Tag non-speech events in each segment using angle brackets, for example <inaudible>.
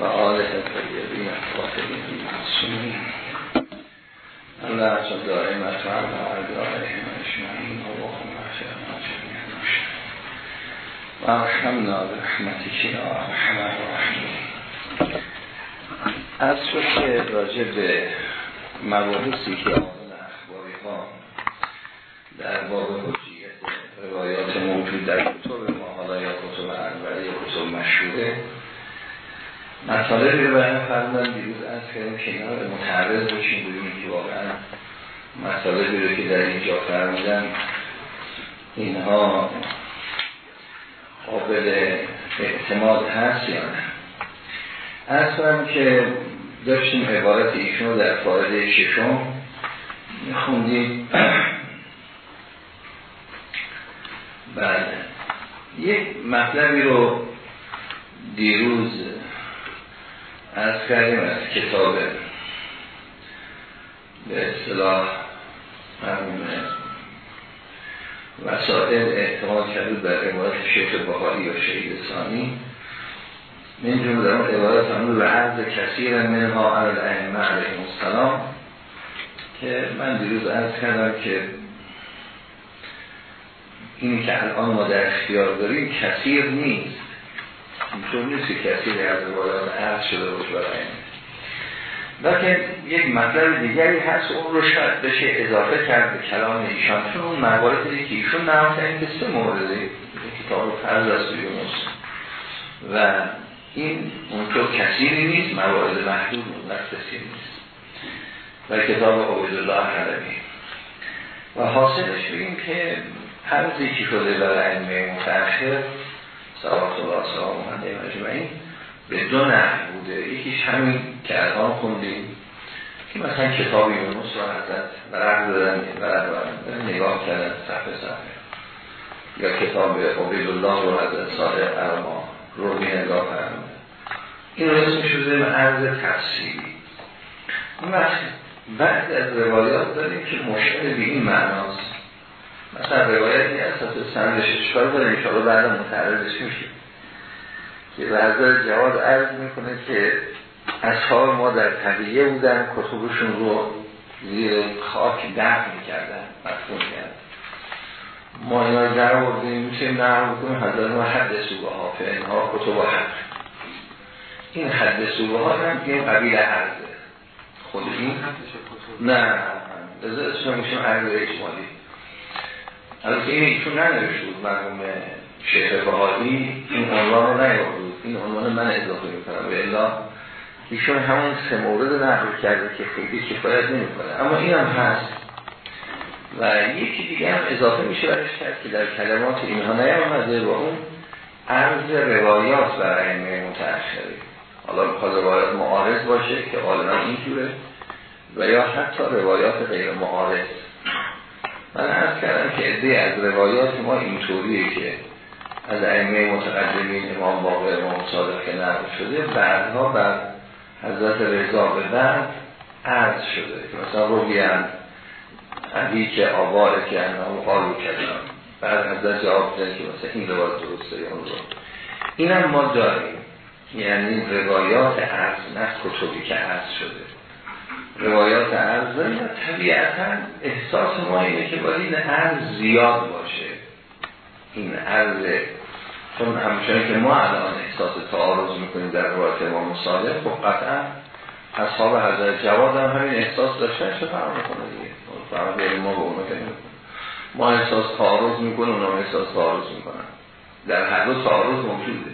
و آله طیبین الطاهرین المعصومین الله چون دائمت و اعدائهم اجمعین اللهم اغفر لنا جميعا و ارحمنا برحمتك یا ارحم الراحمین از که راجع به مباحثی که مطالبی رو بیان فرمودن دیروز از کردیم کنار متعرض باشیم بودیم که واقعا مطالبی رو که در اینجا فرمودن اینها قابل اعتماد هست یا نه. از که داشتیم عبارت ایشون در فارده ششم میخوندیم. بله. یک مطلبی رو دیروز کردیم از کتاب به اصطلاح وسائل اعتماد کرده در عبارت شیخ بخاری یا شهید ثانی. من جمله در اون عبارت همون عرض کثیر منها عرض ائمه علیهم السلام که من دیروز عرض کردم که اینی که الان ما در اختیار داریم کثیر نیست. اینطور نیست که کثیر از روایات عرض شده باشه برای لیکن یک مطلب دیگری هست اون رو شاید بشه اضافه کرد به کلام ایشان. چون اون مواردی که ایشون نام کردن که سه مورده کتاب فرض از یونس. و این اونطور کثیری نیست موارد محدود کثیر نیست. و کتاب عبدالله حلبی. و حاصلش بگیم که هر که شده برای علمه متأخر صلوات الله سلام علیه مجمعین به دو نحو بوده. یکیش همین که الان خوندیم که مثلا کتاب یونس رو حضرت ورق دادن ورق دادن نگاه کردن صفحه صفحه. یا کتاب عبدالله رو حضرت سال ارما رو نگاه کردن این رو اسم شده عرض تفسیری اون وقت بعد از روایات داریم که مشکل به این معناست. مثلا روایتی از سندش اشکال داره انشاءالله بعد متعرضش میشه. که بعضا جواد عرض می‌کنه که اصحاب ما در طبیعه بودن کتبشون رو زیر خاک دفن می‌کردن مفهوم کرد ما اینا در بردیم میشه نرم بکنیم حضرت ما حد سوبه ها فینها کتب حد این حد سوبه ها هم این قبیل عرضه. خود این؟ نه از اسم میشیم عرض اجمالی. البته این ایشون ننوشته بود مرحوم شیخ بهایی این عنوان رو نیاورد. این عنوان من اضافه می‌کنم. به الا ایشون همون سه مورد نقل کرده که خیلی کفایت نمی‌کنه. اما این هم هست. و یکی دیگه هم اضافه میشه برش کرد که در کلمات اینها نیامده با اون عرض روایات برای علمه متأخری حالا بخواد روایات معارض باشه که غالبا اینجوره. و یا حتی روایات غیر معارض. من عرض کردم که عده از روایات ما اینطوریه که از ائمه متقدمین امام باقر امام صادق که نقل شده بعدها بر حضرت رضا به بعد عرض شده که مثلا رویان علی که آواره که انام قالو کردن بعد حضرت جواب که مثلا این روایت درسته اون رو. اینم ما داریم. یعنی روایات عرض نه کتبی که عرض شده. روایات عرض داریم طبیعتا احساس ما اینه که باید این عرض زیاد باشه. این عرض چون همچنان که ما الان احساس تعارض می‌کنیم در روایت امام صادق خب قطعا اصحاب حضرت جواد هم همین احساس داشتن. چه فرق می‌کنه دیگه؟ فرق ما به اونو ما احساس تعارض می‌کنیم اونا احساس تعارض می‌کنن. در هر دو تعارض موجوده.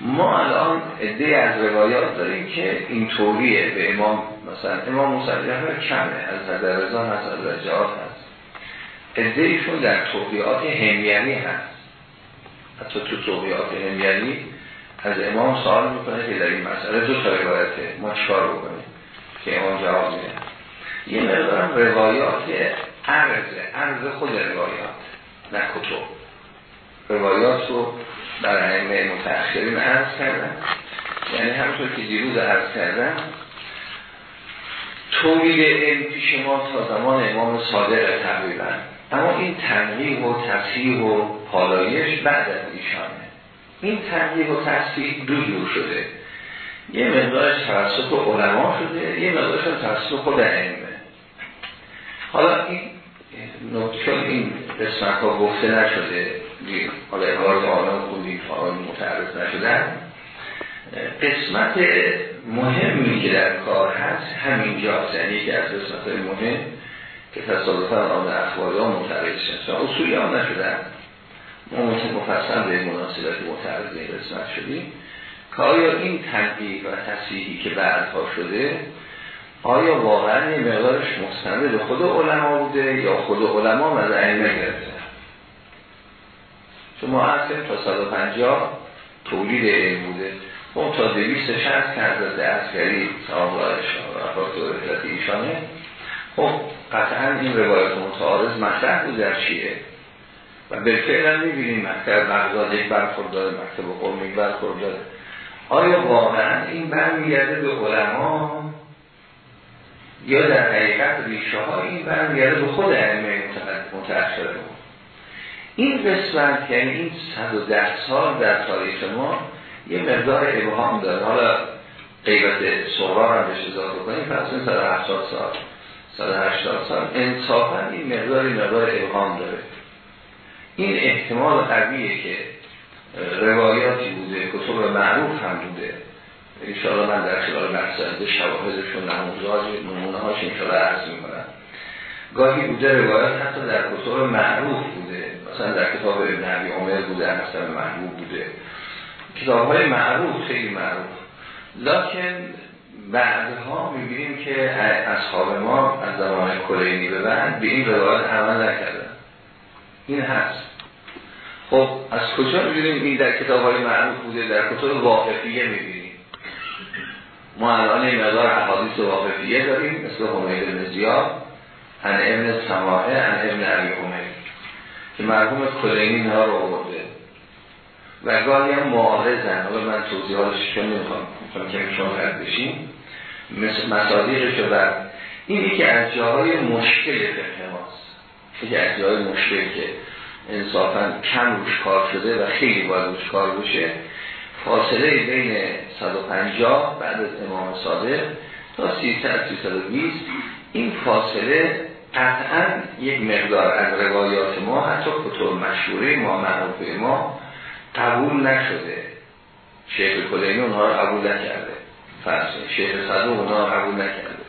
ما الان عده از روایات داریم که این طوریه به امام مثلا امام مصدق کمه از حضرت رضا هست از جواد هست. عده ایشون در توقیات همیانی هست. حتی تو توقیات همیانی از امام سوال می‌کنه که در این مسئله دو تا روایته. ما چکار بکنیم که امام جواب میده؟ یه مقدارم روایات عرض عرض خود روایات نه کتب. روایات رو در ائمه متأخرین عرض کردن. یعنی همونطور که دیروز عرض کردن تولید علم پیش ما تا زمان امام صادق تقریبا. اما این تنقیح و تصحیح و پالایش بعد از ایشانه. این تنقیح و تصدیق دو جور شده. یه مقدارش توسط علما شده یه مقدارش توسط خود علمه. حالا این چون این قسمت ها گفته نشده حالا عبارت آنها خوندی فعال متعرض نشدن. قسمت مهمی که در کار هست همین جاست. یعنی که از قسمت مهم که تصادفا آن اخباری ها متعرض شد اصولی ها نشدن. ما مفصل به مناسبت متعرض این قسمت شدیم. که آیا این تنبیه و تصحیحی که بعدها شده آیا واقعا یه مقدارش مستند به خود علما بوده یا خود علما مز علمه گرفته چون ما هستیم تا 150 تولید علم بوده. اون تا 260 که حضرت عسکری صاحب رفت ایشانه. خب قطعا این روایت متعارض مطرح بود در شیعه و بالفعل هم می‌بینیم مکتب بغداد یک برخورد داره مکتب قوم یک برخورد داره آیا واقعا این برمیگرده به علما؟ یا در حقیقت ریشه ها این برمیگرده به خود علمه متأخر این قسمت یعنی این 110 سال در تاریخ ما یه مقدار ابهام داره. حالا قیبت سهرا هم بهش اضافه کنیم پس این 170 سال. 180 سال. انصافا این مقدار مقدار ابهام داره. این احتمال قویه که روایاتی بوده کتب معروف هم بوده. انشاءالله من در خلال بحث از شواهدشون نمونه هاش انشاءالله عرض می‌کنم. گاهی بوده روایات حتی در کتب معروف بوده. مثلا در کتاب ابن عمر بوده مثلا محبوب بوده. کتاب های معروف خیلی معروف. لکن بعدها می‌بینیم که اصحاب ما از زمان کلینی به بعد به این روایت عمل نکردن. این هست. خب از کجا می‌بینیم این در کتاب های معروف بوده؟ در کتاب واقفیه می‌بینیم. ما الان این مقدار احادیث واقفیه داریم مثل حمید بن ان ابن سماعه ان ابن عمر که مرحوم کلینی ها رو آورده. و گاهی هم معارضن. حالا من توضیحاتش چون نمی‌خوام. می‌خوام که شما رد بشیم مصادیقش و این یکی از جاهای مشکل فقه ماست. یکی از جاهای مشکل که انصافا کم روش کار شده و خیلی باید روش کار بشه فاصله بین 150 بعد از امام صادق تا 300 320 این فاصله قطعا یک مقدار از روایات ما حتی کتب مشهوره ما معروف ما قبول نشده. شیخ کلینی اونها رو قبول نکرده. فرض شیخ صدو اونها رو قبول نکرده.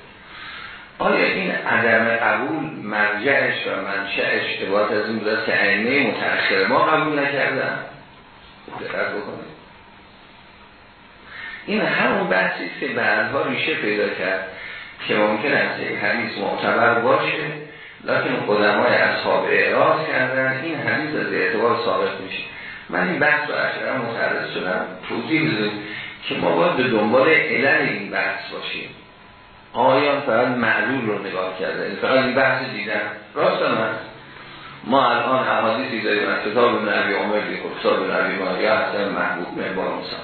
آیا این عدم قبول مرجعش و منشأش عبارت از این بوده که عینه متأخر ما قبول نکردن؟ دقت بکنید. این همون بحثی که بعدها ریشه پیدا کرد که ممکن است یک حدیث معتبر باشه لیکن قدمای اصحاب اعراض کردن. این حدیث از اعتبار ثابت میشه. من این بحث رو اخیرا متعرض شدم. توضیح می‌دونم که ما باید به دنبال علل این بحث باشیم. آیان فقط معلول رو نگاه کرده. فقط این بحث دیدن. راست هم هست. ما الان احادیثی داریم از کتاب ابن عبی عمر خب کتاب ابن عبی ما یا حسن محبوب منبار موسا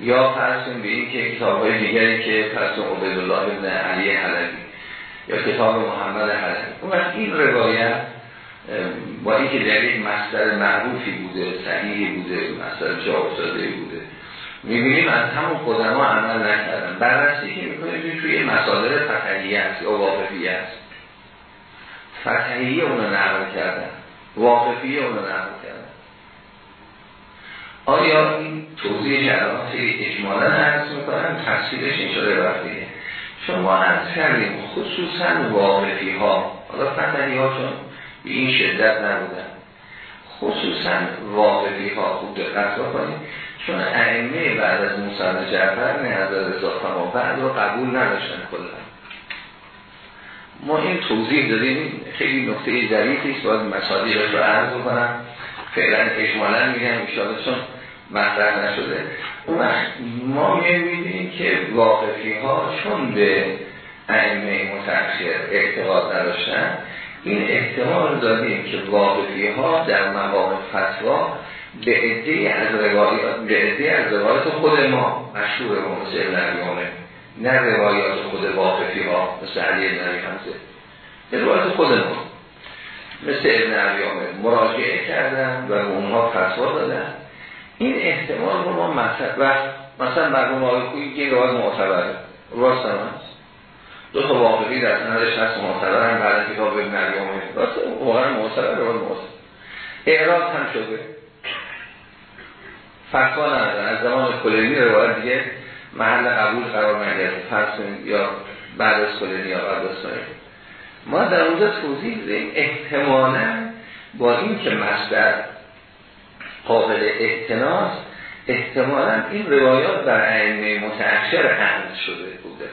یا فرسون به این که کتاب های دیگری که فرسون عبدالله ابن علی حلبی یا کتاب محمد حلبی. اون این روایت با اینکه در یک مصدر معروفی بوده صحیحی بوده مصدر جا افتاده بوده. می‌بینیم از همون قدما عمل نکردن. بررسی که می‌کنیم توی مصادر فتحیه است یا واقفیه است. فتحیه اونو نقل کردن. واقفیه اونو نقل کردن. آیا این توضیح جراحات اجمالا عرض می‌کنن تفصیلش شده وقتیه چون ما عرض کردیم خصوصا واقفی ها حالا فتحی ها چون به این شدت نبودن خصوصا واقعی ها خوب دقت کنید چون ائمه بعد از موسی جعفر نه از رضا بعد رو قبول نداشتن کلا. ما این توضیح دادیم. خیلی نقطه ظریفی است. باید مصادیقش رو عرض کنم فعلا اجمالا میگم ان چون مطرح نشده. اون ما می‌بینیم که واقفی ها چون به ائمه متأخر اعتقاد نداشتن این احتمال داریم که واقفی ها در مقام فتوا به عده از روایات به عده از روایات خود ما مشهور ما مثل نه روایات خود واقفی ها مثل علی ابن حمزه. به روایات خود ما. مثل ابن مراجعه کردن و اونها فتوا دادن. این احتمال رو ما مثلا مثلا مرحوم آقای کوی که روایت معتبره. راست هم هست. دو تا واقعی در سندش هست معتبر هم بعد کتاب ابن علی راست واقعا معتبر روایت معتبر. اعراض هم شده. فتوا ندارن از زمان کلینی روایت دیگه محل قبول قرار نگرفت. فرض یا بعد از کلینی یا بعد از ما در اونجا توضیح داریم احتمالا با این که مصدر قابل احتناس احتمالا این روایات در ائمه متأخر حمل شده بوده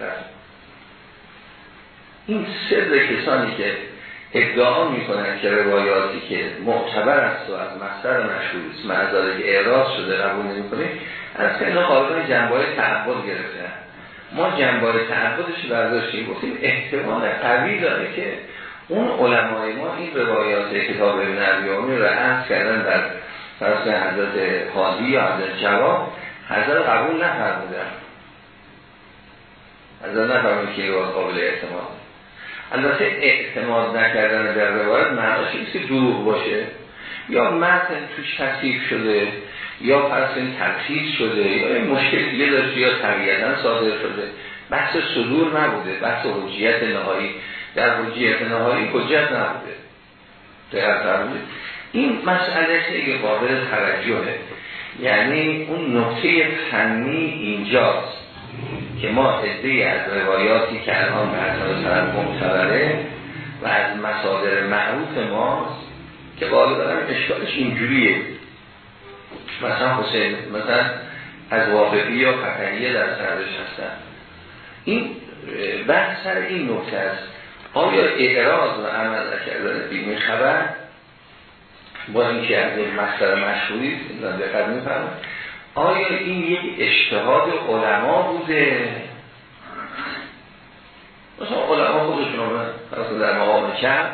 این سر کسانی که ادعا می‌کنن که روایاتی که معتبر است و از مصدر مشهور است معذاره که اعراض شده قبول نمی‌کنه از که اینا قابل جنبه تعبد گرفتن. ما جنبه تعبدش برداشتیم گفتیم احتمال قوی داره که اون علمای ما این روایات کتاب ابن عبیانی رو عرض کردن در فرص حضرت حادی یا حضرت جواب حضرت قبول نفرمودن. حضرت نفرمود که قابل احتمال البته اعتماد نکردن در روایت معناش نیست که دروغ باشه. یا متن توش تصیف شده یا این تفسیر شده یا این مشکل دیگه داشته یا طبیعتا صادر شده. بحث صدور نبوده بحث حجیت نهایی. در حجیت نهایی حجت نبوده. این مسئله که قابل توجهه. یعنی اون نقطه فنی اینجاست. که ما عده از روایاتی که الان به طرف معتبره و از مصادر معروف ماست که دارم اشکالش اینجوریه. مثلا حسین مثلا از واقعی یا فتحیه در سرش هستن. این بحث سر این نکته است. آیا اعراض و عمل کردن بیمی خبر با اینکه از این مصدر مشهوری دقت میفرمایید آیا این یک اجتهاد علما بوده؟ مثلا علما خودشون رو در مقام کم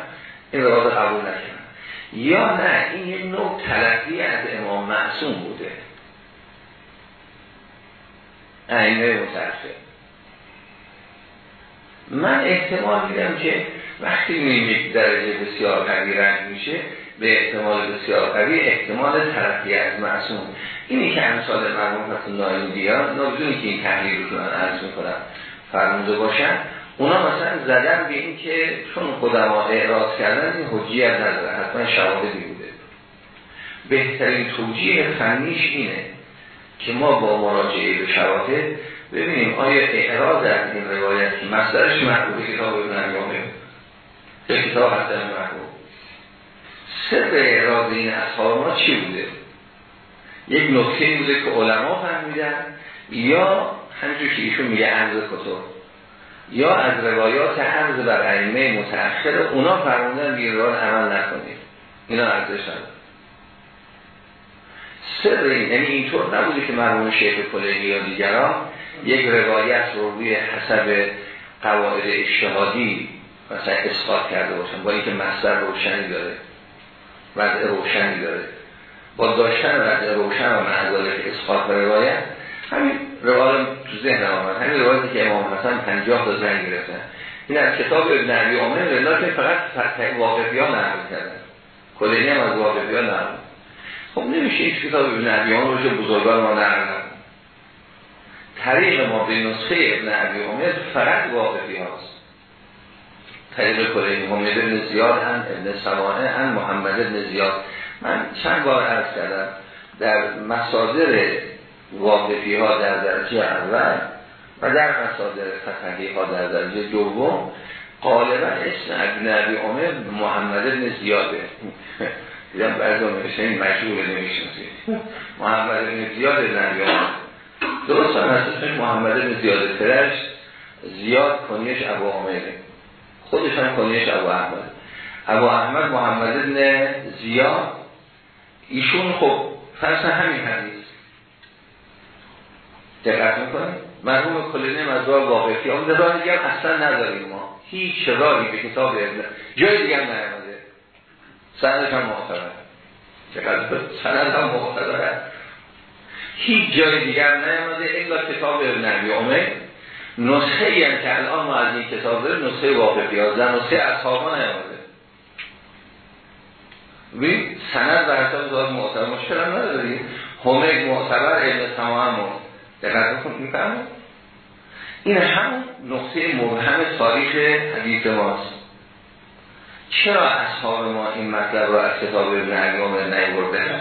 این رو قبول نکنن یا نه این یک نوع تلقی از امام معصوم بوده. اینه مترفه من احتمال میدم که وقتی یک درجه بسیار قوی میشه به احتمال بسیار قوی احتمال ترقی از معصوم. اینی که امثال مرموم فتون نایمی بیان نبودونی که این تحلیل رو من عرض می‌کنم. فرموده باشن. اونا مثلا زدن به این که چون خودما اعراض کردن این حجیت نداره. حتما شواهدی بوده. بهترین توجیه فنیش اینه که ما با مراجعه به شواهد ببینیم آیا اعراض از این روایت که مصدرش محبوب کتاب ابن که کتاب حسن محبوب سر اعراض این اصحاب ما چی بوده؟ یک نکته بوده که علما فهمیدن یا همینجور که ایشون میگه عرض کتب یا از روایات عرض بر ائمه متأخر اونا فرمودن بیران عمل نکنید اینا ارزش نداره. سر این یعنی اینطور نبوده که مرموم شیخ کلینی یا دیگران یک روایت رو روی حسب قواعد اشتهادی مثلا اسقاط کرده باشن با اینکه مصدر روشنی داره. وضع روشنی داره. با داشتن وضع روشن و که اسقاط و روایت همین روایت تو ذهن آمد همین روایتی که امام حسن 50 تا زنگ گرفتن این از کتاب ابن عبی عمر که فقط واقفی ها نقل کردن. کلینی هم از واقفی ها نقل خب نمیشه این کتاب ابن عبی عمر رو بزرگان ما نقل طریق ما به نسخه ابن عبی عمر فقط واقفی هاست طریق کلینی حمید ابن زیاد هم ابن سوانه هم محمد ابن زیاد. من چند بار عرض کردم در مصادر واقفی ها در درجه اول و در مصادر فتحی ها در درجه دوم غالبا اسم ابن عبی عمر محمد ابن زیاده. دیدم بعضی نمیشه این مجبور نمیشنسی محمد ابن زیاد ابن عبی عمر. درست هم محمد ابن زیاد فرش زیاد کنیش ابو عمره. خودش هم کنیش ابو احمد. ابو احمد محمد ابن زیاد. ایشون خب فرص همین حدیث. دقت می‌کنیم مرحوم کلینه مزار واقفی اون راه دیگه اصلا نداریم ما. هیچ راهی به کتاب ابن جای دیگه هم نیامده. سندش هم مختبر چقدر سند هم مختبر هیچ جای دیگه هم نیامده. الا کتاب ابن عمر؟ نسخه ای هم که الان ما از این کتاب داریم نسخه واقفی ها در نسخه اصحابا نیامده. ببین سند و حساب زاد معتبر مشکل هم نداریم؟ همه معتبر علم تمام دقت بکن میفهمون این هم نقطه مبهم تاریخ حدیث ماست. چرا اصحاب ما این مطلب را از کتاب ابن نیورده هم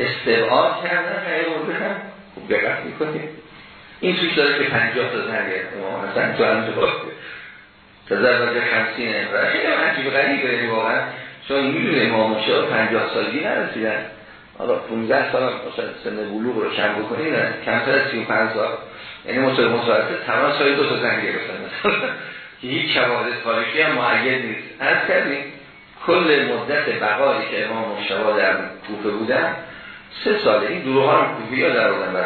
استبعاد کردن نیورده هم خوب دقت می‌کنیم این توش داره که پنجاه تا زن امام حسن تو هم جواب تزوج خمسینه و خیلی عجیب غریبه واقعا. چون می‌دونه امام شاه پنجاه سالگی نرسیدن. حالا 15 سال مثلا سن بلوغ رو کم بکنید کمتر از 35 سال. یعنی متوسط تمام سال دو تا زن گرفتن. <laughs> که هیچ شواهد تاریخی هم معید نیست. از کردیم کل مدت بقایی که امام مشتبه در کوفه بودن سه ساله. این دروه ها رو کوفی ها در آدم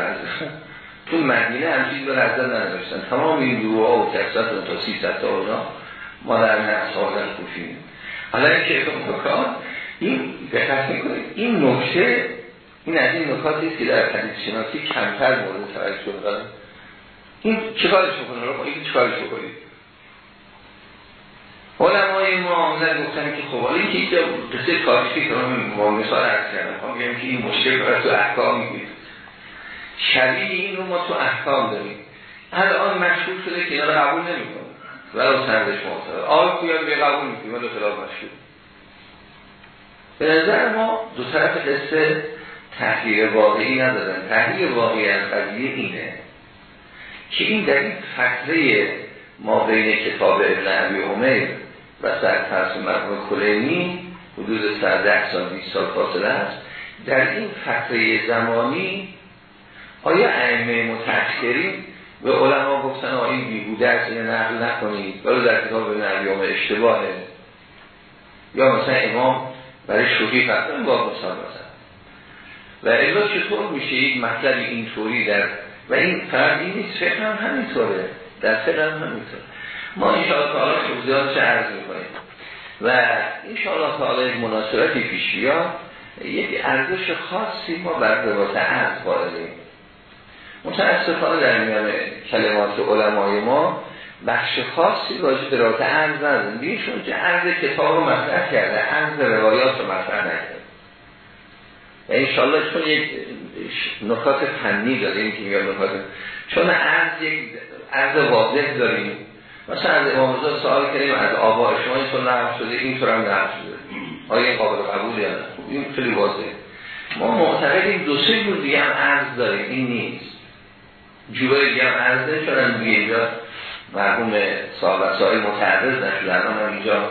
تو مدینه همچین به نظر نداشتن تمام این دروه ها و کسات تا سی تا اونا ما در اصحاب کوفی حالا این که بکن این دقت می‌کنید این نکته این از این نکاتی که در حدیث شناسی کمتر مورد توجه دارن این چیکارش بکنه؟ رو این چیکارش بکنید علمای ما آمدن گفتن که خب حالا اینکه اینجا قصه تاریخی که ما مثال عرض کردم که این مشکل رو تو احکام میگید شبیه این رو ما تو احکام داریم. الان مشهور شده که اینا رو قبول نمی‌کنه. ولو سندش معتبر. آل کویان به قبول می‌کنیم ولی خلاف به نظر ما دو طرف قصه تحقیق واقعی ندادن تحقیق واقعی از قضیه اینه که این در این فتره ما بین کتاب ابن عبی عمر و سر فرس مرحوم کلینی حدود ده سال 20 سال فاصله است. در این فتره زمانی آیا ائمه متأخرین به علما گفتن آیا این بیهوده است این نقل نکنید؟ ولی در کتاب عمر اشتباهه. یا مثلا امام برای شوخی فرقه با مثال مثلا. و الا چطور میشه یک مطلب اینطوری در و این فرق این نیست فقه هم همینطوره. در فقه هم همینطوره. ما انشاءالله تعالی توضیحات چه عرض می‌کنیم. و انشاءالله تعالی مناسبتی پیش بیاد. یک ارزش خاصی ما بر روایت عرض واردیم متاسفانه در میان کلمات علمای ما بخش خاصی راجع به روایت عرض نداریم. بیشون که عرض کتاب رو مطرح کرده عرض روایات رو مطرح نکرده. و انشاءالله چون یک نکات فنی داریم که میگم نکات چون عرض یک عرض واضح داریم. مثلا از امام رضا سوال کردیم از آبا شما این نقل شده این طور هم نقل شده. آیا این قابل قبول یا نه؟ این خیلی واضح ما معتقدیم دو سه جور دیگه هم عرض داریم این نیست. جوره دیگه هم عرض نشدن دیگه. اینجا مرحوم صاحب سایل متعرض نشده. الان اینجا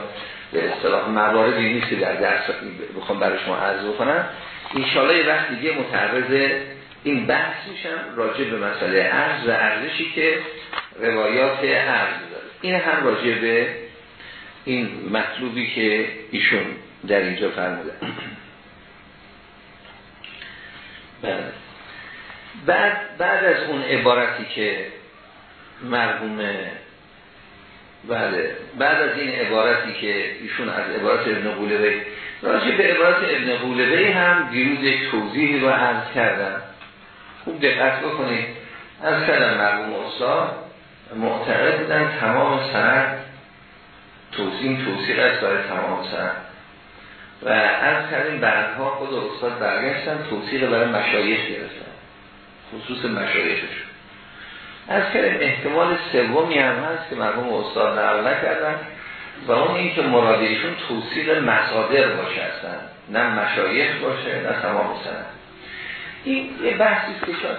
به اصطلاح مواردی نیست که در درس بخوام برای شما عرض بکنم. انشالله یه وقت دیگه متعرض این بحث میشم راجع به مسئله عرض و ارزشی که روایات عرض داره. این هم راجع به این مطلوبی که ایشون در اینجا فرموده بله. بعد بعد از اون عبارتی که مرحوم بله بعد از این عبارتی که ایشون از عبارت ابن قولوی راجع به عبارت ابن قولوی هم دیروز یک توضیحی رو عرض کردم. خوب دقت بکنید. از کردم مرحوم استاد معتقد بودن تمام سند توضیح توصیق است برای تمام سند. و از کردیم بعدها خود استاد برگشتن توصیق برای مشایخ گرفتن. خصوص مشایخشون از کردیم احتمال سومی هم هست که مرحوم استاد نقل نکردن و اون این که مرادیشون توصیق مصادر باشه هستن نه مشایخ باشه نه تمام سند. این یه بحثی که شاید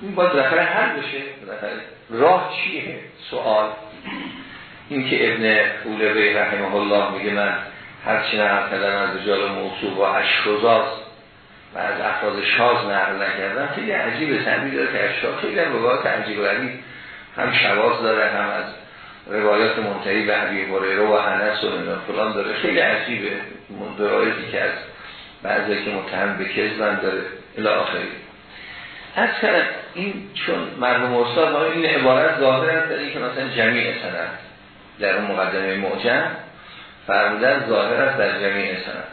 این باید داخل حل بشه. راه چیه سوال؟ این که ابن قولوی رحمه الله میگه من هرچی نقل کردم از رجال موصوب و اشخوزاز و از افراد شاز نقل نکردم خیلی عجیبه سنبی داره که اشخاز خیلی هم روایات عجیب هم شواز داره هم از روایات منتهی به عبی رو و حنس و فلان داره. خیلی عجیبه. روایتی که از بعضی که متهم به کذبن داره. الی آخری. از کردم این چون مرحوم استاد ما این عبارت ظاهر در که مثلا جمیع سند در اون مقدمه معجم فرمودن ظاهر است در جمیع سند.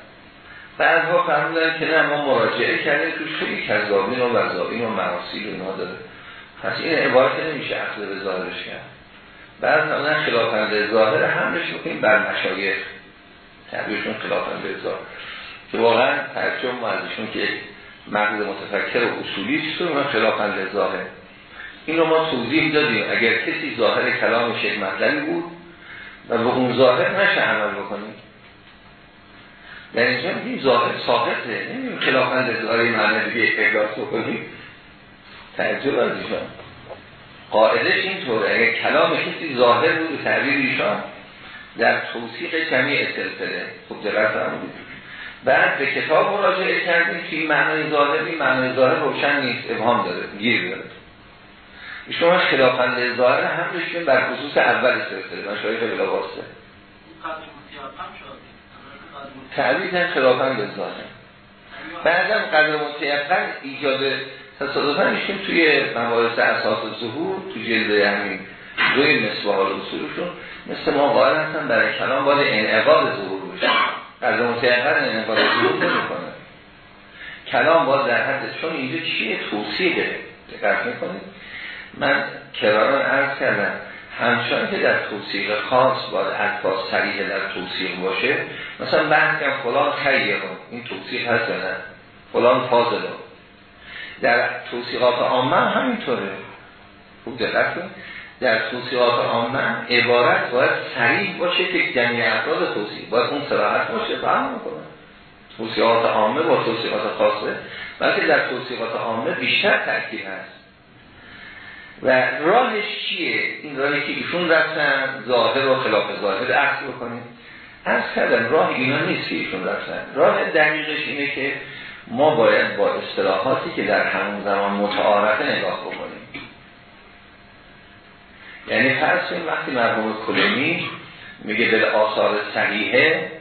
بعدها فرمودن که نه ما مراجعه کردیم تو خیلی کذابین و وزابین و مراسیل و اینا داره. پس این عبارت نمیشه اخذ به ظاهرش کرد. بعد نه خلافنده ظاهر همش می‌کنیم بر مشایخ تبیرشون خلافنده ظاهر. که واقعا ترجم ما ازشون که مغز متفکر و اصولی است و خلافند ظاهر. این رو ما توضیح دادیم. اگر کسی ظاهر کلامش یک مطلبی بود و به اون ظاهر نشه عمل بکنیم در اینجا این ظاهر ساقطه. نمیم خلافند ظاهر معنی دیگه اقلاس بکنیم. تعجب از ایشان. قاعدش اینطوره. اگر کلام کسی ظاهر بود تعبیر ایشان در توصیق جمعی سلسله. خوب دقت فرمودید. بعد به کتاب مراجعه کردیم که این معنای ظاهری معنای ظاهر روشن نیست. ابهام داره. گیر داره. شما خلافند ظاهر هم بر خصوص اول سلسله. من شاید بلا واسطه تعبیر خلافند ظاهر بعدم قدر متیقن ایجاد تصادفا میشیم توی مباحث اساس ظهور تو جلد همین روی مصباح اصولشون. مثل ما قائل هستن برای کلام باید انعقاد ظهور بشه قدر متیقن انعقاد ظهور نمی‌کنه. کلام باید در حد چون اینجا چیه؟ توصیه دقت می‌کنید. من کراران عرض کردم. همچنان که در توصیق خاص باید الفاظ سریح در توصیق باشه مثلا بحث کن فلان خیلی این توصیق هست نه؟ فلان فاضل در توصیقات عامه همینطوره. خوب دقت در توصیقات عامه عبارت باید سریع باشه که جمعی افراد توصیق باید اون سراحت باشه فهم می‌کنه توصیقات عامه با توصیقات خاصه بلکه در توصیقات عامه بیشتر ترکیب هست. و راهش چیه؟ این راهی که ایشون رفتن ظاهر و خلاف ظاهر عرض بکنیم. از کردن راه اینا نیست که ایشون رفتن. راه دقیقش اینه که ما باید با اصطلاحاتی که در همون زمان متعارفه نگاه بکنیم. یعنی فرض وقتی مرحوم کلونی میگه به آثار صحیحه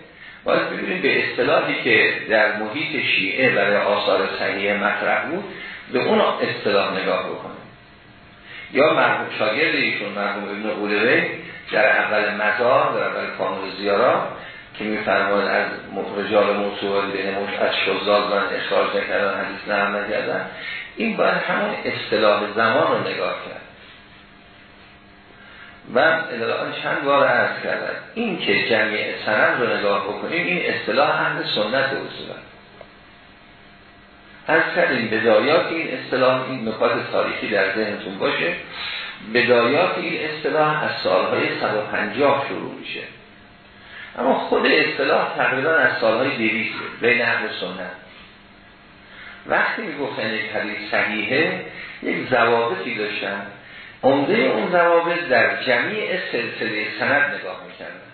باید ببینیم به اصطلاحی که در محیط شیعه برای آثار صحیحه مطرح بود به اون اصطلاح نگاه بکنیم. یا مرحوم شاگرد ایشون مرحوم ابن قولوی در اول مزار در اول کامل زیارا که میفرماید از رجال موصول بین از شزاد من اخراج نکردن حدیث نرم نکردن این باید همون اصطلاح زمان رو نگاه کرد. و الان چند بار عرض کردن این که جمعی سند رو نگاه بکنیم این اصطلاح اهل سنت اصولا از کردیم بدایات این اصطلاح این نکات تاریخی در ذهنتون باشه. بدایات این اصطلاح از سالهای 150 شروع میشه. اما خود اصطلاح تقریبا از سالهای 200 بین اهل سنت. وقتی می‌گفتن یک حدیث صحیحه یک ضوابطی داشتن. عمده اون ضوابط در جمعی سلسله سند نگاه می‌کردن.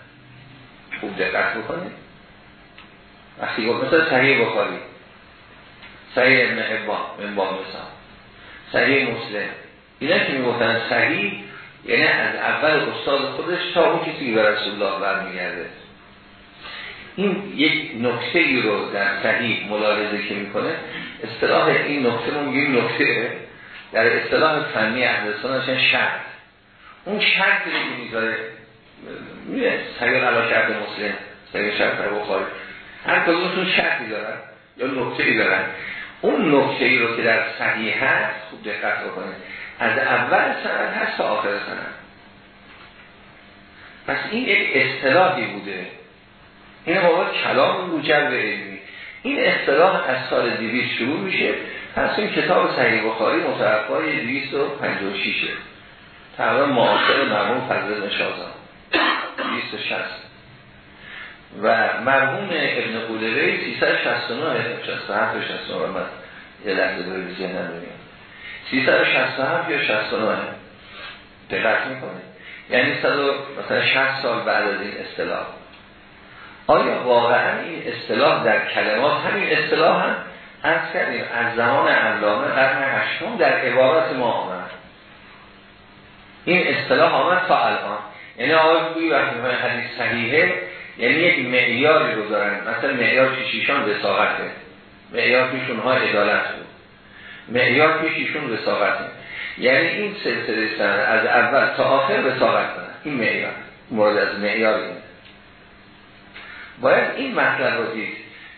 خوب دقت بکنید. وقتی گفت مثلا صحیح بخاری. صحیح ابن حبان من با صحیح مسلم. اینا که می‌گفتن صحیح یعنی از اول استاد خودش تا اون کسی به رسول الله برمیگرده. این یک نکته ای رو در صحیح ملاحظه که می‌کنه اصطلاح این نکته رو میگیم نکته در اصطلاح فنی اهل سنت شرط. اون شرط رو می‌ذاره میره صحیح علا شرط مسلم صحیح شرط بخاری هر کدومتون شرطی دارن یا نکته ای دارن. اون نکته ای رو که در صحیح هست خوب دقت بکنید. از اول سند هست تا آخر سند. پس این یک اصطلاحی بوده. این موقع کلام رو جو علمی. این اصطلاح از سال 200 شروع میشه. پس این کتاب صحیح بخاری متوفای 256 تقریبا معاصر مرحوم فضل نشازم 260 و مرحوم ابن قولوی 369 67 69 من یه لحظه به ذهنم نمیاد 367 یا 69 دقت می‌کنه یعنی 100 مثلا 60 سال بعد از این اصطلاح. آیا واقعا این اصطلاح در کلمات همین اصطلاح هم؟ از کردیم از زمان علامه قرن هشتم در عبارات ما آمد. این اصطلاح آمد تا الان. یعنی آقای بوی وقتی حدیث صحیحه یعنی یک معیاری رو دارن. مثلا معیار پیشیشان وساقته. معیار پیشون ها عدالت بود. معیار پیشیشون وساقته. یعنی این سلسله سن از اول تا آخر وساقت کنن این معیار. مورد از معیار این. باید این مطلب رو دید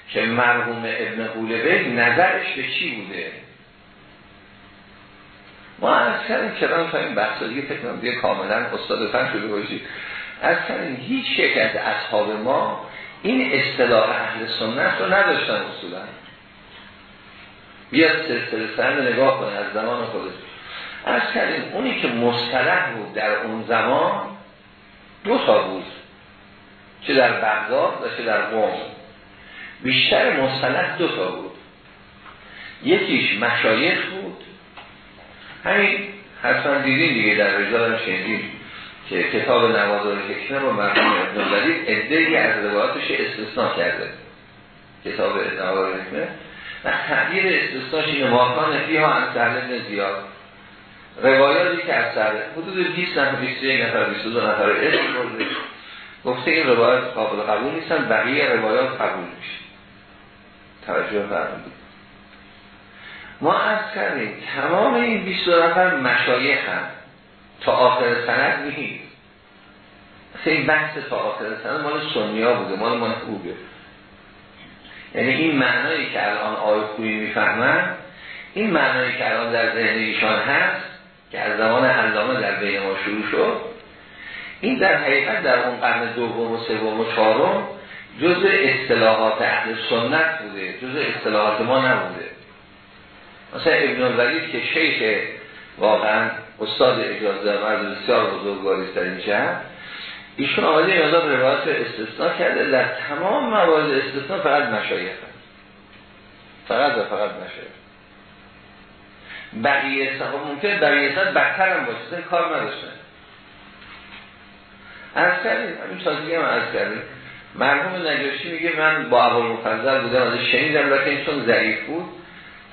که مرحوم ابن قولبه نظرش به چی بوده؟ ما از کردیم کران تا این بحث دیگه فکر کنم دیگه کاملا استاد فن شده باشید. از هیچ یک از اصحاب ما این اصطلاح اهل سنت رو نداشتن اصولا. بیاد سلسله سند نگاه کنه از زمان خودش. از کردیم اونی که مصطلح بود در اون زمان دو تا بود. چه در بغداد و چه در قوم. بیشتر مصطلح دو تا بود. یکیش مشایخ بود. همین حتما دیدین دیگه در رجال هم که کتاب نوادار حکمه رو مرحوم ابن الولید ادهی از روایاتش استثناء کرده کتاب نوادار حکمه. و تعبیر استثناءش اینه ماکان فیها هم سهل زیاد. روایاتی که از سر حدود 20 نفر 21 نفر 22 نفر اسم برده. گفته این روایات قابل قبول نیستن بقیه روایات قبول میشه. توجه فرمودید. ما از کردیم تمام این 22 نفر مشایخ هم. تا آخر سند نیست این بحث تا آخر سند مال سنیا بوده مال خوبه یعنی این معنایی که الان آیه خوبی می‌فهمن این معنایی که الان در ذهن ایشان هست که از زمان علامه در بین ما شروع شد این در حقیقت در اون قرن دوم و سوم و چهارم جز اصطلاحات اهل سنت بوده جز اصطلاحات ما نبوده. مثلا ابن الولید که شیخ واقعا استاد اجازه مرد بسیار بزرگواری در این جهت ایشون آمده مقدار روایت استثناء کرده در تمام موارد استثناء فقط مشایخ فقط و فقط مشایخ. بقیه صحابه ممکن بقیه صحابه بدتر هم باشه کار نداشتن از کردیم همین تازگی هم از کردیم. مرحوم نجاشی میگه من با اول مفضل بودم ازش شنیدم لیکن چون ضعیف بود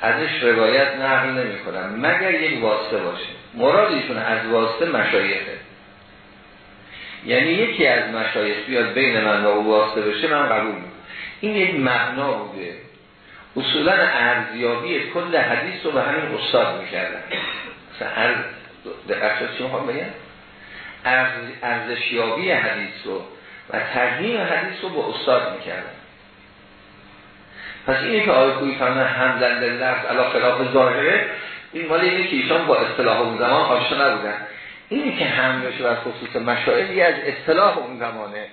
ازش روایت نقل نمی کنم مگر یک واسطه باشه. مراد ایشون از واسطه مشایخه. یعنی یکی از مشایخ بیاد بین من و او واسطه بشه من قبول این یک معنا بوده. اصولا ارزیابی کل حدیث رو به همین استاد می‌کردن. مثلا ارز دقیق چی می‌خوام بگم؟ ارزشیابی حدیث رو و تقدیم حدیث رو با استاد می‌کردن. پس اینه که آیه خوبی فرمه همزن لفظ علا خلاف ظاهره این مال اینه که ایشان با اصطلاح اون زمان آشنا نبودن. اینی که بشه بر خصوص مشاعری از اصطلاح اون زمانه.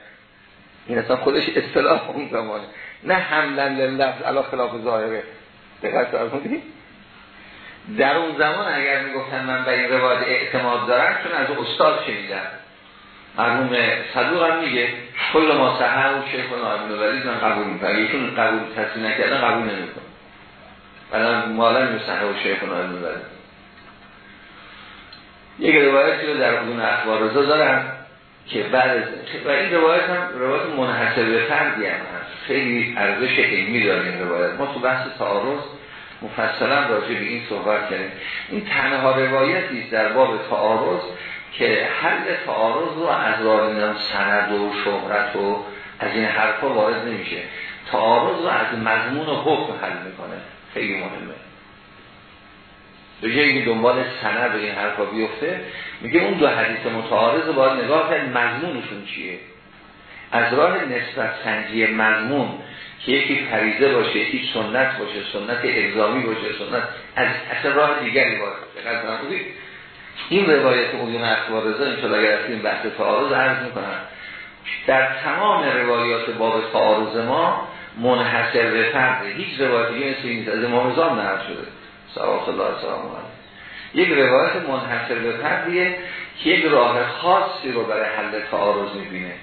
این اصلا خودش اصطلاح اون زمانه. نه حملن لفظ علا خلاف ظاهره. دقیق در اون زمان اگر می‌گفتن من به این روایت اعتماد دارم چون از استاد شنیدم. مرحوم صدوق هم میگه کل ما سهر و شیخ و ولید من قبول می‌کنم. ایشون قبول تصمیم نکردن قبول نمی‌کنم. بلا مالا میسهر و شیخ نایبن ولید یک روایتی رو در حدون اخبار رضا دارم که بعد و این روایت هم روایت منحصر به فردی هم هست. خیلی ارزش علمی داره این روایت. ما تو بحث تعارض مفصلا راجع به این صحبت کردیم. این تنها روایتی در باب تعارض که حل تعارض رو از راه سند و شهرت و از این حرفا وارد نمیشه. تعارض رو از مضمون و حکم حل می‌کنه. خیلی مهمه. به جایی که دنبال سند و این حرفا بیفته میگه اون دو حدیث متعارض باید نگاه کرد مضمونشون چیه؟ از راه نسبت سنجی مضمون که یکی فریضه باشه یکی سنت باشه سنت الزامی باشه سنت از اصلا راه دیگری باشه. این روایت اون اخبار رضا این اگر از این بحث تعارض عرض می‌کنم. در تمام روایات باب تعارض ما منحصر به فرده هیچ روایتی مثل این از امام نهر شده. صلوات الله سلام یک روایت منحصر به فردیه که یک راه خاصی رو برای حل تعارض می‌بینه.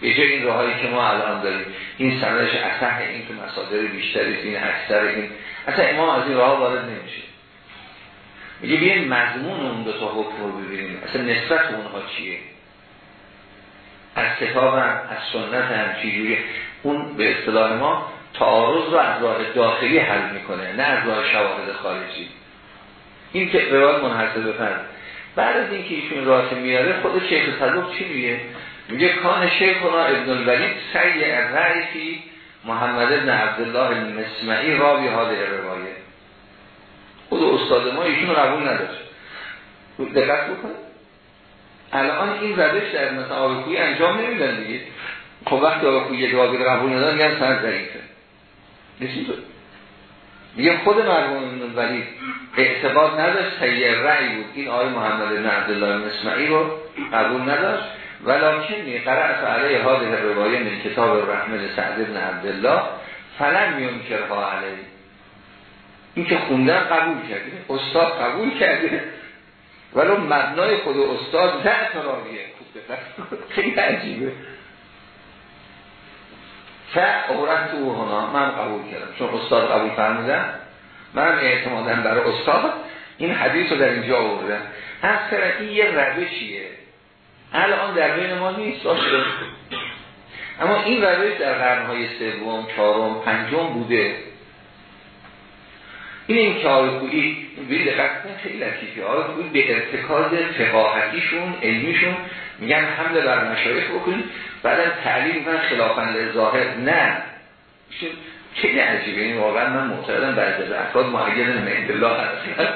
به جای این راهایی که ما الان داریم این سندش اصح این که مصادر بیشتری این اکثر این. اصلا امام از این راه وارد نمیشه. میگه بیاین مضمون اون دو تا حکم رو ببینیم. اصلا نسبت اونها چیه؟ از کتاب هم از سنت هم چیجوری اون به اصطلاح ما تعارض رو از راه داخلی حل می‌کنه نه از راه شواهد خارجی. این که روایت منحصر به فرد. بعد از اینکه ایشون راه میاره خود شیخ صدوق چی میگه؟ میگه کان شیخنا ابن الولید سعی رئیسی محمد ابن عبدالله المسمعی راوی حاضر روایه خود استاد ما ایشون قبول نداشت. دقت بکنه الان این روش در مثلا آقای انجام نمیدن دیگه. خب وقتی آقای یک راوی قبول ندارن میگن سند ضعیفه نشین تو. میگه خود مرحوم ولی اعتقاد نداشت سیه رأی بود. این آقای محمد بن عبدالله المسمعی رو قبول نداشت. ولکنی قرأت علیه حاضر روایه من کتاب رحمت سعد بن عبدالله فلم میون کرها علیه. این که خوندن قبول کرده استاد قبول کرده. ولو مبنای خود استاد در تراویه. خیلی عجیبه. فعورت تو هنا من قبول کردم. چون استاد قبول فرمودن. من اعتمادم برای استاد. این حدیث رو در اینجا آوردن از این یه روشیه. الان در بین ما نیست. باشه. اما این روش در قرنهای سوم چهارم پنجم بوده. این این که آقای به دقت خیلی لطیفه. آقای به ارتکاز فقاهتیشون علمیشون میگن حمله بر مشایخ بکنید بعدا تعلیم من خلافند ظاهر نه. خیلی عجیبه. این واقعا من معتقدم بعضی از افراد معید نمید الله هست.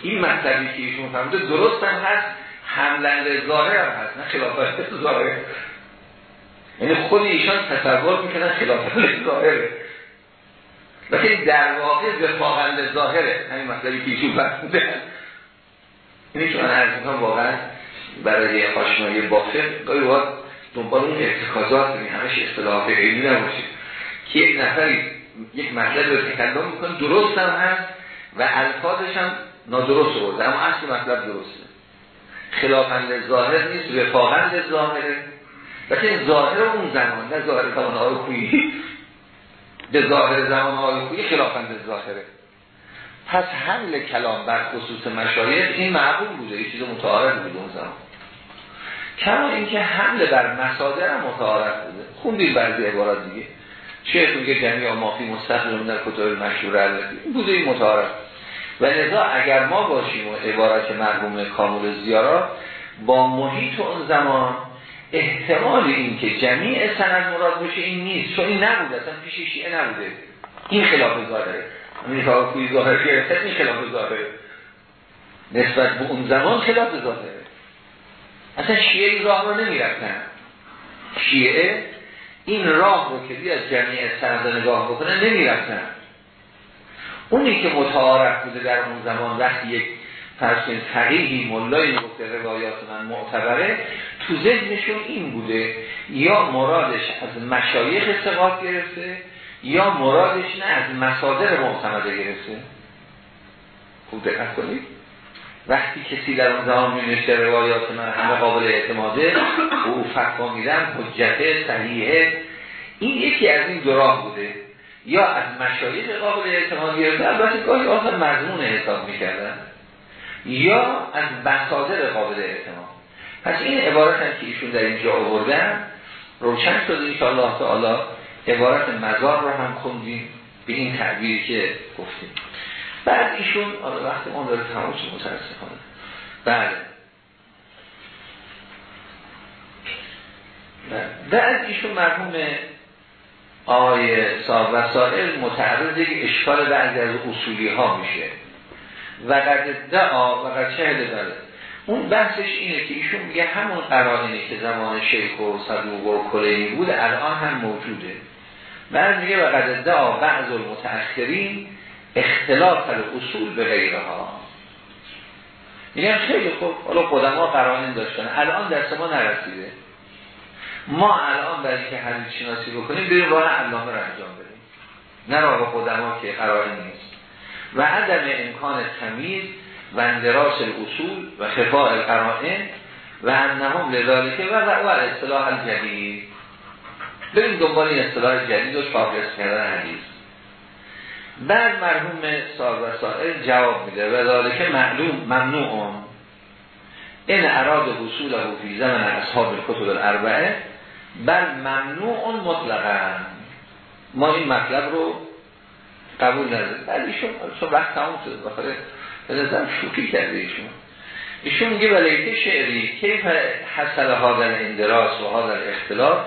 این مطلبی که ایشون فهمده درست هم هست. حملند ظاهر هم هست. نه خلافند ظاهر. یعنی خود ایشان تصور می‌کنن خلافند ظاهره. لیکن در واقع وفاقند ظاهره. همین مطلبی که ایشون فرموده. اینی که من عرض واقعا برای آشنایی با فقه گاهی وقت دنبال اون ارتکازات همش اصطلاحات علمی نباشید که یک نفری یک مطلب رو تکلم می‌کنه درست هم هست و الفاظش هم نادرست برده اما اصل مطلب درسته. خلافند ظاهر نیست وفاقند ظاهره. لیکن ظاهر اون زمان نه ظاهر زمان های خویی به ظاهر زمان های خویی خلافند ظاهره. پس حمل کلام بر خصوص مشایخ این معقول بوده. یه چیز متعارف بوده اون زمان. کما اینکه حمل بر مصادر هم متعارف بوده. خوندید بعضی عبارات دیگه. شیخ میگه جمعی مافی مستقل در کتاب مشهور این بوده این متعارف. و لذا اگر ما باشیم و عبارت مرحوم کامل زیارا با محیط اون زمان احتمال این که جمیع سند مراد باشه این نیست. چون این نبوده اصلا پیش شیعه نبوده. این خلاف ظاهره. همین کوی ظاهر این خلاف ظاهره. نسبت به اون زمان خلاف ظاهره. اصلا شیعه این راه رو نمی رفتن شیعه این راه رو که بیاد جمعی سند نگاه بکنه نمی رفتن اونی که متعارف بوده در اون زمان وقتی یک فرسین تقییدی ملای گفته روایات من معتبره تو ذهنشون این بوده یا مرادش از مشایخ استقاط گرفته یا مرادش نه از مسادر معتمده گرفته. خوب دقت کنید. وقتی کسی در اون زمان می روایات من همه قابل اعتماده و او فتوا میدن حجته صحیحه. این یکی از این دو راه بوده. یا از مشایخ قابل اعتماد گرفته البته گاهی آخر مضمون حساب می‌کردن یا از مصادر قابل اعتماد. پس این عبارت هم که ایشون در اینجا آوردن. روشن شده انشاءالله تعالی. عبارت مزار رو هم خوندیم به این تعبیری که گفتیم. بعد ایشون وقتی اون داره تمام شد متاسفانه. بله. بعد ایشون مرحوم آقای صاحب وسائل متعرض یک اشکال بعضی از اصولی ها میشه. و قد دعا و قد شهد داره. اون بحثش اینه که ایشون میگه همون قرائنی که زمان شیخ و صدوق و کلینی بود الان هم موجوده. بعد میگه و قد دعا بعض المتأخرین اختلاف اصول به غیره ها. میگن خیلی خوب حالا قدما قرائن داشتن. الان دست ما نرسیده. ما الان برای که حدیث شناسی بکنیم بریم راه علامه رو انجام بدیم. نه راه قدما که قرائن نیست. و عدم امکان تمیز و اندراس اصول و خفاء القرائن و انهم لذالکه و و اصطلاح الجدید. بریم دنبال این اصطلاح جدید و شاخص کردن حدیث. بعد مرحوم صاحب وسائل جواب میده و ذالکه معلوم ممنوع این اراد حصول و فی زمن اصحاب الکتب الاربعه بل ممنوع مطلقا. ما این مطلب رو قبول نداریم. بعد ایشون وقت تموم شد بخاطر به نظرم شوخی کرده ایشون. ایشون میگه ولیت شعری کیف حصل هادر اندراس و هادر اختلاف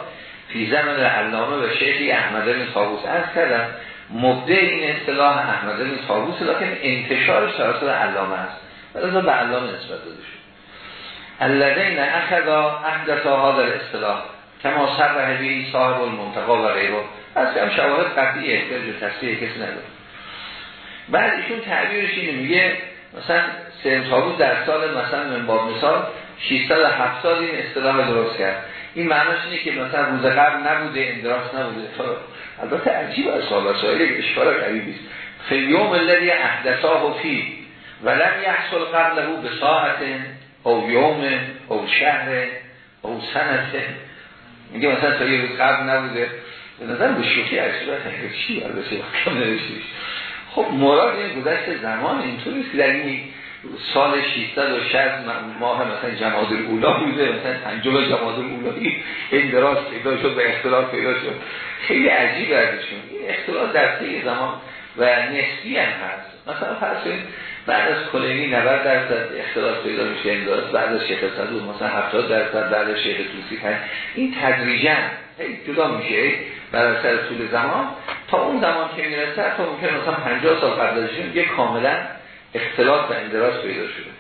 فی زمن علامه و شیخی احمد بن طاووس از کردم مبدع این اصطلاح احمد بن طاووس لکن انتشارش توسط علامه است. و به علامه نسبت داده شد. الذین اخذا احدثا هادر اصطلاح کما سر رهبی صاحب المنتقا و غیره. از هم شواهد قطعی احتیاج به تصویر کسی نداره. بعد ایشون تعبیرش اینه میگه مثلا سیم تابوت در سال مثلا من با مثال 670 این اصطلاح درست کرد. این معناش اینه که مثلا روز قبل نبوده اندراس نبوده. البته عجیب از سال اشکال قریبی است. فی یوم الذی احدثاه فی ولم یحصل قبله به ساعت او یوم او شهر او سنت. میگه مثلا تا یه قبل نبوده. به نظر به شوخی اشبه چی البته؟ کم نوشتیش. خب مراد این گذشت زمان اینطوری که در این سال 660 ماه مثلا جماد الاولا بوده مثلا پنجم جماد الاولایی این دراز پیدا شد به اختلاف پیدا شد. خیلی عجیب ازشون. این اختلاف در طی زمان و نسبی هم هست. مثلا فرض بعد از کلینی 90 درصد اختلاف پیدا میشه انداز بعد از شیخ صدوق مثلا 70 درصد بعد از شیخ توسی هست این تدریجا جدا میشه بر اثر طول زمان. تا اون زمان که می‌رسه تا ممکن مثلا 50 سال قبل یه کاملا اختلاف و اندراز پیدا شده.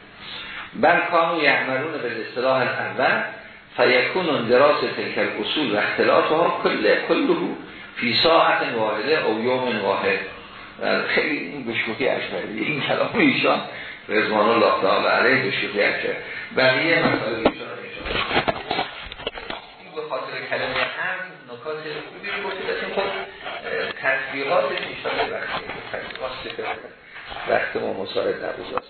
بل کانو یعملون به اصطلاح الاول فیکون اندراس تلک اصول و اختلافها کل کله فی ساعت واحده او یوم واحد. خیلی این بشکوکی اشتری این کلام ایشان رزمان الله تعالی علیه بشکوکی اشتری بقیه مسائل ایشان به خاطر کلمه هم نکات خوبی رو گفتید خب تطبیقاتش ایشان وقتی تطبیقات وقت ما مساعد نبود.